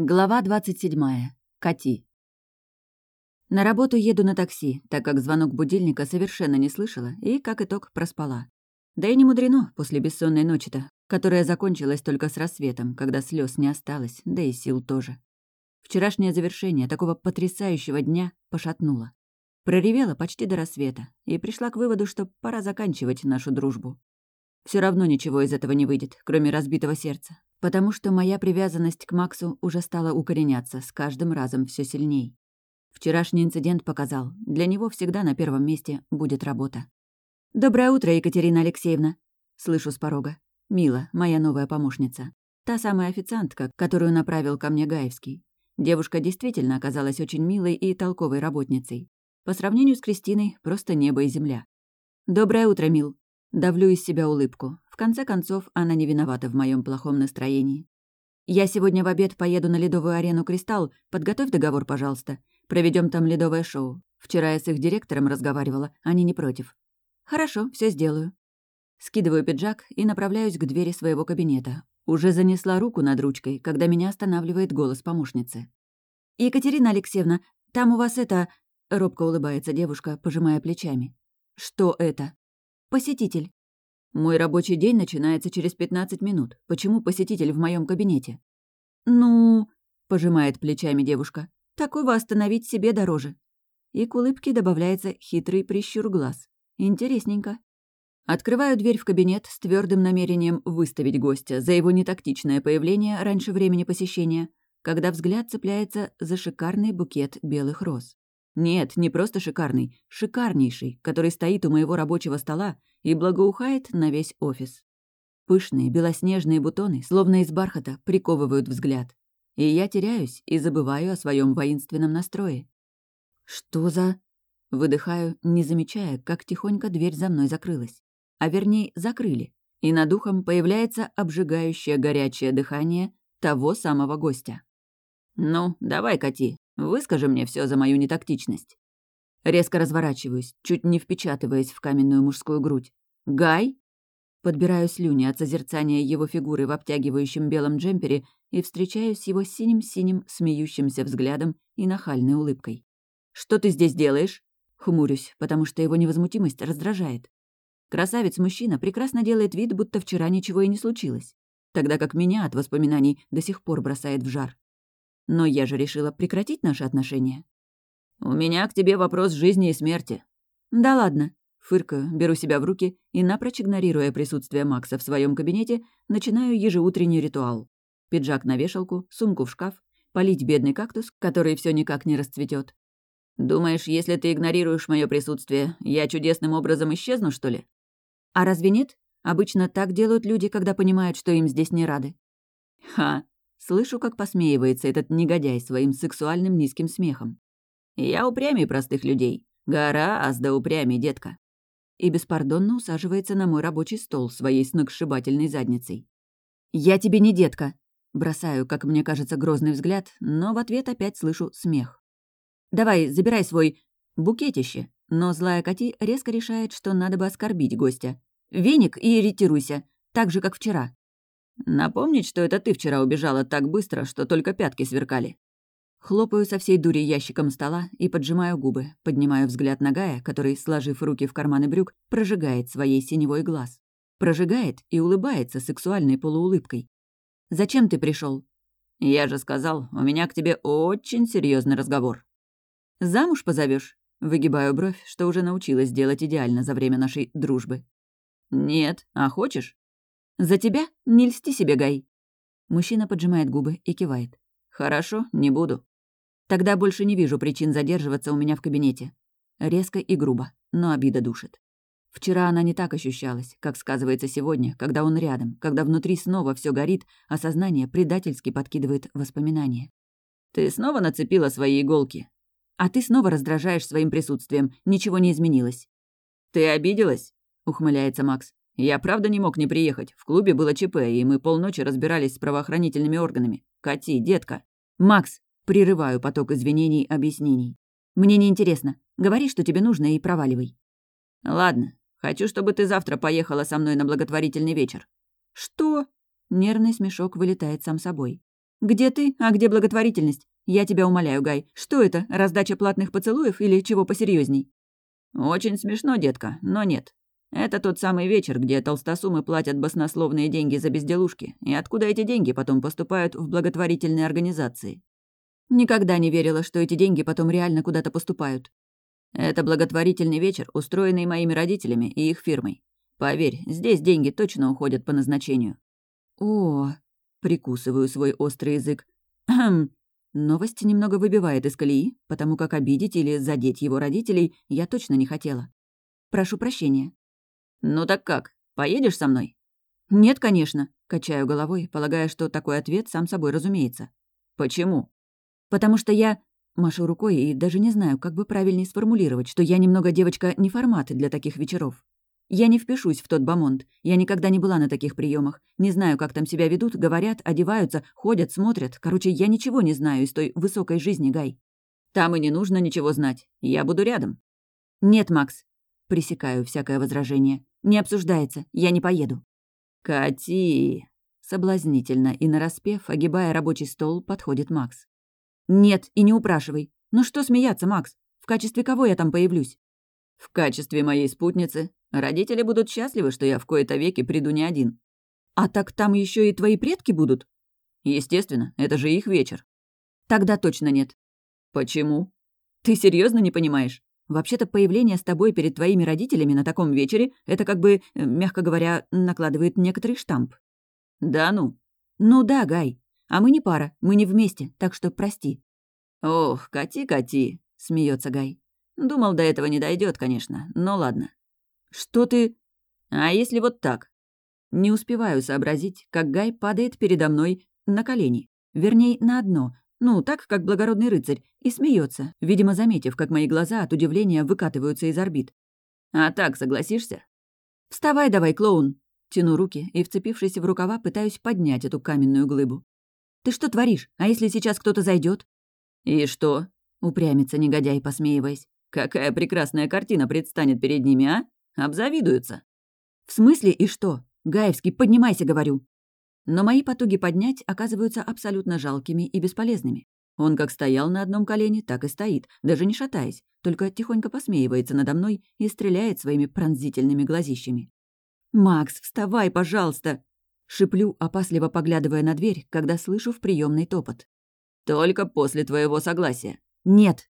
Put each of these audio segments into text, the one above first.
Глава 27. Кати. На работу еду на такси, так как звонок будильника совершенно не слышала и, как итог, проспала. Да и не мудрено после бессонной ночи-то, которая закончилась только с рассветом, когда слез не осталось, да и сил тоже. Вчерашнее завершение такого потрясающего дня пошатнуло. Проревела почти до рассвета и пришла к выводу, что пора заканчивать нашу дружбу. Все равно ничего из этого не выйдет, кроме разбитого сердца, потому что моя привязанность к Максу уже стала укореняться с каждым разом все сильней. Вчерашний инцидент показал, для него всегда на первом месте будет работа. «Доброе утро, Екатерина Алексеевна!» Слышу с порога. Мила, моя новая помощница. Та самая официантка, которую направил ко мне Гаевский. Девушка действительно оказалась очень милой и толковой работницей. По сравнению с Кристиной, просто небо и земля. «Доброе утро, Мил!» Давлю из себя улыбку. Конце концов, она не виновата в моем плохом настроении. «Я сегодня в обед поеду на ледовую арену «Кристалл». Подготовь договор, пожалуйста. Проведем там ледовое шоу. Вчера я с их директором разговаривала, они не против». «Хорошо, все сделаю». Скидываю пиджак и направляюсь к двери своего кабинета. Уже занесла руку над ручкой, когда меня останавливает голос помощницы. «Екатерина Алексеевна, там у вас это...» Робко улыбается девушка, пожимая плечами. «Что это?» «Посетитель». «Мой рабочий день начинается через 15 минут. Почему посетитель в моем кабинете?» «Ну...» — пожимает плечами девушка. «Такого остановить себе дороже». И к улыбке добавляется хитрый прищур глаз. Интересненько. Открываю дверь в кабинет с твердым намерением выставить гостя за его нетактичное появление раньше времени посещения, когда взгляд цепляется за шикарный букет белых роз. Нет, не просто шикарный, шикарнейший, который стоит у моего рабочего стола и благоухает на весь офис. Пышные белоснежные бутоны, словно из бархата, приковывают взгляд. И я теряюсь и забываю о своем воинственном настрое. «Что за...» Выдыхаю, не замечая, как тихонько дверь за мной закрылась. А вернее, закрыли. И над ухом появляется обжигающее горячее дыхание того самого гостя. «Ну, давай, кати, Выскажи мне все за мою нетактичность. Резко разворачиваюсь, чуть не впечатываясь в каменную мужскую грудь. «Гай?» Подбираю слюни от созерцания его фигуры в обтягивающем белом джемпере и встречаюсь с его синим-синим смеющимся взглядом и нахальной улыбкой. «Что ты здесь делаешь?» Хмурюсь, потому что его невозмутимость раздражает. Красавец-мужчина прекрасно делает вид, будто вчера ничего и не случилось, тогда как меня от воспоминаний до сих пор бросает в жар. Но я же решила прекратить наши отношения. «У меня к тебе вопрос жизни и смерти». «Да ладно». Фыркаю, беру себя в руки и, напрочь игнорируя присутствие Макса в своем кабинете, начинаю ежеутренний ритуал. Пиджак на вешалку, сумку в шкаф, полить бедный кактус, который все никак не расцветет. «Думаешь, если ты игнорируешь мое присутствие, я чудесным образом исчезну, что ли?» «А разве нет? Обычно так делают люди, когда понимают, что им здесь не рады». «Ха, Слышу, как посмеивается этот негодяй своим сексуальным низким смехом. «Я упрямей простых людей. Гораздо упрямей, детка». И беспардонно усаживается на мой рабочий стол своей сногсшибательной задницей. «Я тебе не детка!» Бросаю, как мне кажется, грозный взгляд, но в ответ опять слышу смех. «Давай, забирай свой букетище!» Но злая Кати резко решает, что надо бы оскорбить гостя. «Веник и ретируйся, так же, как вчера». Напомнить, что это ты вчера убежала так быстро, что только пятки сверкали. Хлопаю со всей дури ящиком стола и поджимаю губы, поднимаю взгляд на Гая, который, сложив руки в карманы брюк, прожигает своей синевой глаз. Прожигает и улыбается сексуальной полуулыбкой. «Зачем ты пришел? «Я же сказал, у меня к тебе очень серьезный разговор». «Замуж позовешь? Выгибаю бровь, что уже научилась делать идеально за время нашей дружбы. «Нет, а хочешь?» «За тебя? Не льсти себе, Гай!» Мужчина поджимает губы и кивает. «Хорошо, не буду. Тогда больше не вижу причин задерживаться у меня в кабинете. Резко и грубо, но обида душит. Вчера она не так ощущалась, как сказывается сегодня, когда он рядом, когда внутри снова все горит, а сознание предательски подкидывает воспоминания. «Ты снова нацепила свои иголки?» «А ты снова раздражаешь своим присутствием, ничего не изменилось». «Ты обиделась?» — ухмыляется Макс. Я правда не мог не приехать. В клубе было ЧП, и мы полночи разбирались с правоохранительными органами. Кати, детка. Макс, прерываю поток извинений, объяснений. Мне не интересно. Говори, что тебе нужно, и проваливай. Ладно. Хочу, чтобы ты завтра поехала со мной на благотворительный вечер. Что? Нервный смешок вылетает сам собой. Где ты, а где благотворительность? Я тебя умоляю, Гай, что это, раздача платных поцелуев или чего посерьезней? Очень смешно, детка, но нет. Это тот самый вечер, где толстосумы платят баснословные деньги за безделушки, и откуда эти деньги потом поступают в благотворительные организации. Никогда не верила, что эти деньги потом реально куда-то поступают. Это благотворительный вечер, устроенный моими родителями и их фирмой. Поверь, здесь деньги точно уходят по назначению. О, прикусываю свой острый язык. Хм, Новость немного выбивает из колеи, потому как обидеть или задеть его родителей я точно не хотела. Прошу прощения. «Ну так как, поедешь со мной?» «Нет, конечно», — качаю головой, полагая, что такой ответ сам собой разумеется. «Почему?» «Потому что я...» Машу рукой и даже не знаю, как бы правильнее сформулировать, что я немного девочка не формат для таких вечеров. Я не впишусь в тот бамонт. Я никогда не была на таких приемах. Не знаю, как там себя ведут, говорят, одеваются, ходят, смотрят. Короче, я ничего не знаю из той высокой жизни, Гай. Там и не нужно ничего знать. Я буду рядом. Нет, Макс. Пресекаю всякое возражение. Не обсуждается. Я не поеду. Кати. Соблазнительно и нараспев, огибая рабочий стол, подходит Макс. «Нет, и не упрашивай. Ну что смеяться, Макс? В качестве кого я там появлюсь?» «В качестве моей спутницы. Родители будут счастливы, что я в кои-то веки приду не один. А так там еще и твои предки будут? Естественно, это же их вечер. Тогда точно нет. Почему? Ты серьезно не понимаешь? Вообще-то появление с тобой перед твоими родителями на таком вечере это как бы, э, мягко говоря, накладывает некоторый штамп. Да ну? Ну да, Гай. А мы не пара, мы не вместе, так что прости. Ох, кати, кати, смеется Гай. Думал, до этого не дойдет, конечно, но ладно. «Что ты...» «А если вот так?» Не успеваю сообразить, как Гай падает передо мной на колени. Вернее, на одно. Ну, так, как благородный рыцарь. И смеется, видимо, заметив, как мои глаза от удивления выкатываются из орбит. «А так, согласишься?» «Вставай давай, клоун!» Тяну руки и, вцепившись в рукава, пытаюсь поднять эту каменную глыбу. «Ты что творишь? А если сейчас кто-то зайдет? «И что?» — упрямится негодяй, посмеиваясь. «Какая прекрасная картина предстанет перед ними, а? Обзавидуются. В смысле и что? Гаевский, поднимайся, говорю. Но мои потуги поднять оказываются абсолютно жалкими и бесполезными. Он как стоял на одном колене, так и стоит, даже не шатаясь, только тихонько посмеивается надо мной и стреляет своими пронзительными глазищами. «Макс, вставай, пожалуйста!» Шиплю, опасливо поглядывая на дверь, когда слышу в приемный топот. «Только после твоего согласия». «Нет».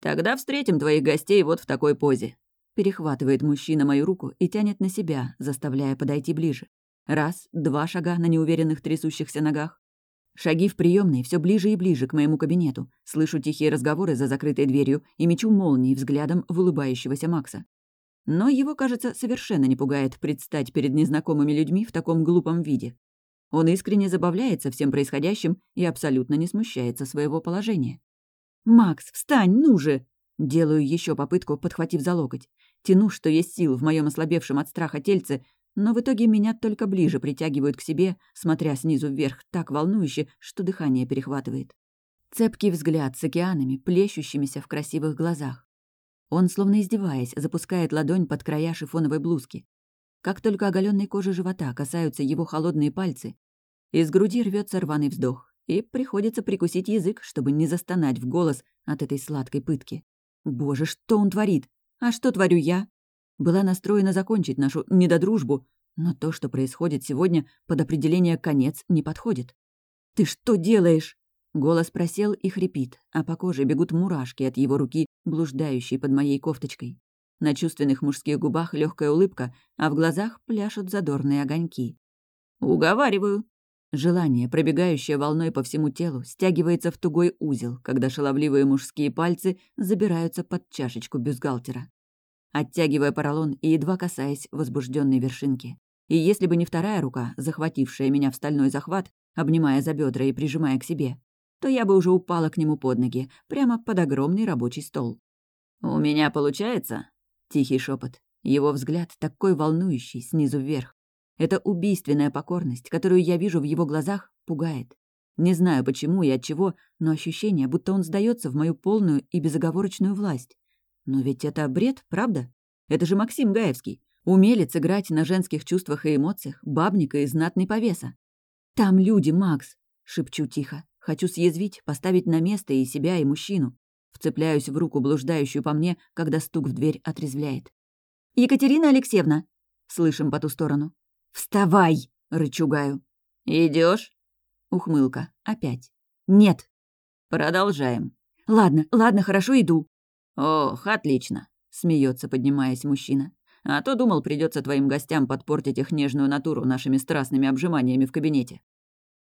«Тогда встретим твоих гостей вот в такой позе. Перехватывает мужчина мою руку и тянет на себя, заставляя подойти ближе. Раз, два шага на неуверенных трясущихся ногах. Шаги в приемной все ближе и ближе к моему кабинету. Слышу тихие разговоры за закрытой дверью и мечу молнией взглядом в улыбающегося Макса. Но его, кажется, совершенно не пугает предстать перед незнакомыми людьми в таком глупом виде. Он искренне забавляется всем происходящим и абсолютно не смущается своего положения. «Макс, встань, ну же!» Делаю еще попытку, подхватив за локоть. Тяну, что есть сил в моем ослабевшем от страха тельце, но в итоге меня только ближе притягивают к себе, смотря снизу вверх так волнующе, что дыхание перехватывает. Цепкий взгляд с океанами, плещущимися в красивых глазах. Он, словно издеваясь, запускает ладонь под края шифоновой блузки. Как только оголенной кожи живота касаются его холодные пальцы, из груди рвется рваный вздох, и приходится прикусить язык, чтобы не застонать в голос от этой сладкой пытки. Боже, что он творит? А что творю я? Была настроена закончить нашу недодружбу, но то, что происходит сегодня, под определение «конец» не подходит. «Ты что делаешь?» Голос просел и хрипит, а по коже бегут мурашки от его руки, блуждающей под моей кофточкой. На чувственных мужских губах легкая улыбка, а в глазах пляшут задорные огоньки. «Уговариваю», Желание, пробегающее волной по всему телу, стягивается в тугой узел, когда шаловливые мужские пальцы забираются под чашечку бюстгальтера. Оттягивая поролон и едва касаясь возбужденной вершинки. И если бы не вторая рука, захватившая меня в стальной захват, обнимая за бедра и прижимая к себе, то я бы уже упала к нему под ноги, прямо под огромный рабочий стол. «У меня получается?» — тихий шепот. Его взгляд такой волнующий, снизу вверх. Эта убийственная покорность, которую я вижу в его глазах, пугает. Не знаю почему и от чего, но ощущение, будто он сдается в мою полную и безоговорочную власть. Но ведь это бред, правда? Это же Максим Гаевский. Умелец играть на женских чувствах и эмоциях, бабника и знатный повеса. «Там люди, Макс!» — шепчу тихо. Хочу съязвить, поставить на место и себя, и мужчину. Вцепляюсь в руку, блуждающую по мне, когда стук в дверь отрезвляет. «Екатерина Алексеевна!» Слышим по ту сторону. «Вставай!» — рычугаю. Идешь? Ухмылка. Опять. «Нет!» Продолжаем. «Ладно, ладно, хорошо, иду». «Ох, отлично!» — смеется, поднимаясь мужчина. «А то думал, придется твоим гостям подпортить их нежную натуру нашими страстными обжиманиями в кабинете».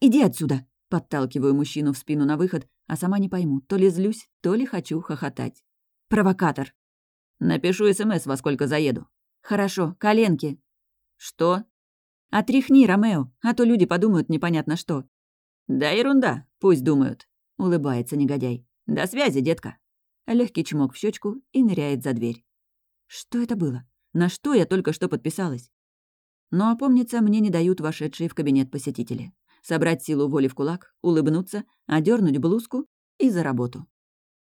«Иди отсюда!» — подталкиваю мужчину в спину на выход, а сама не пойму, то ли злюсь, то ли хочу хохотать. «Провокатор!» «Напишу СМС, во сколько заеду». «Хорошо, коленки». «Что?» «Отряхни, Ромео, а то люди подумают непонятно что». «Да ерунда, пусть думают», — улыбается негодяй. «До связи, детка». Легкий чмок в щечку и ныряет за дверь. Что это было? На что я только что подписалась? Но опомниться мне не дают вошедшие в кабинет посетители. Собрать силу воли в кулак, улыбнуться, одернуть блузку и за работу.